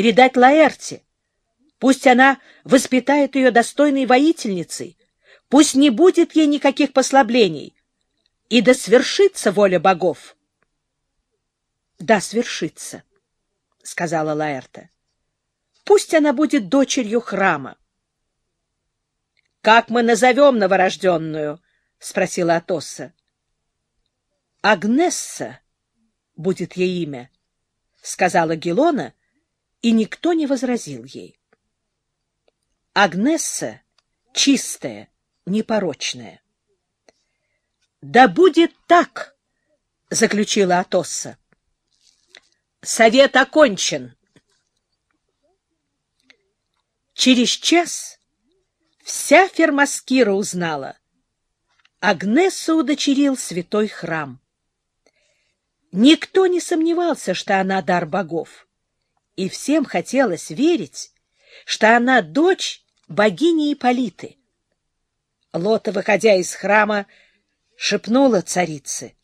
передать Лаэрте. Пусть она воспитает ее достойной воительницей, пусть не будет ей никаких послаблений, и да свершится воля богов. — Да, свершится, — сказала Лаэрта. — Пусть она будет дочерью храма. — Как мы назовем новорожденную? — спросила Атосса. — Агнесса будет ей имя, — сказала Гелона, и никто не возразил ей. Агнесса чистая, непорочная. — Да будет так, — заключила Атосса. — Совет окончен. Через час вся Фермаскира узнала. Агнесса удочерил святой храм. Никто не сомневался, что она дар богов, и всем хотелось верить, что она дочь богини Иполиты. Лота, выходя из храма, шепнула царице,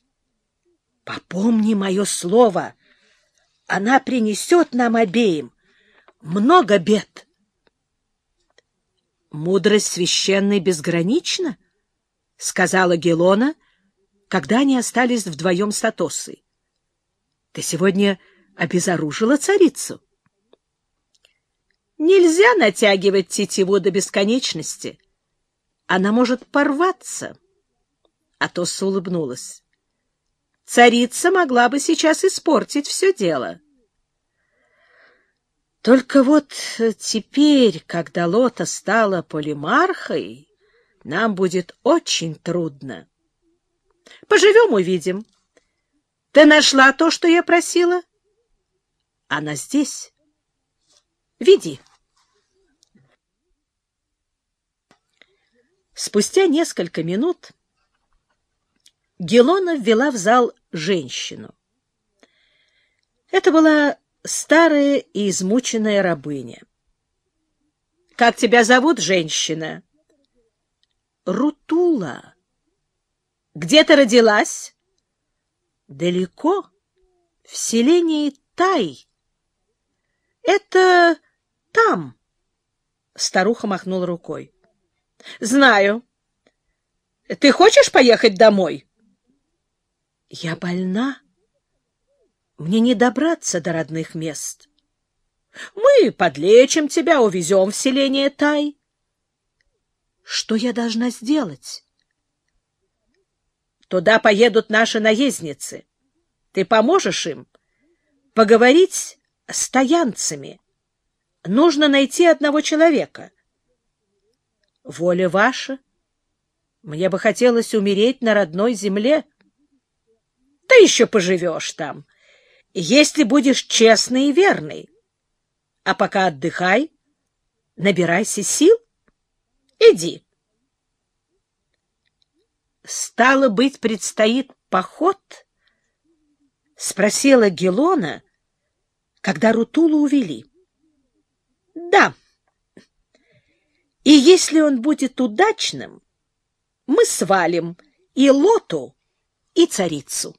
«Попомни мое слово, она принесет нам обеим много бед». «Мудрость священной безгранична?» — сказала Гелона, когда они остались вдвоем с Атосой. Ты сегодня обезоружила царицу. Нельзя натягивать тетиву до бесконечности. Она может порваться. Атоса улыбнулась. Царица могла бы сейчас испортить все дело. Только вот теперь, когда Лота стала полимархой, нам будет очень трудно. Поживем — увидим. Ты нашла то, что я просила? Она здесь. Веди. Спустя несколько минут Гелона ввела в зал женщину. Это была старая и измученная рабыня. — Как тебя зовут, женщина? — Рутула. — Где ты родилась? далеко, в селении Тай. Это там. Старуха махнула рукой. Знаю. Ты хочешь поехать домой? Я больна. Мне не добраться до родных мест. Мы подлечим тебя, увезем в селение Тай. Что я должна сделать? Туда поедут наши наездницы. Ты поможешь им? Поговорить с таянцами. Нужно найти одного человека. Воля ваша. Мне бы хотелось умереть на родной земле. Ты еще поживешь там, если будешь честный и верный. А пока отдыхай, набирайся сил. Иди. Стало быть, предстоит поход? — спросила Гелона, когда Рутулу увели. — Да. И если он будет удачным, мы свалим и Лоту, и царицу.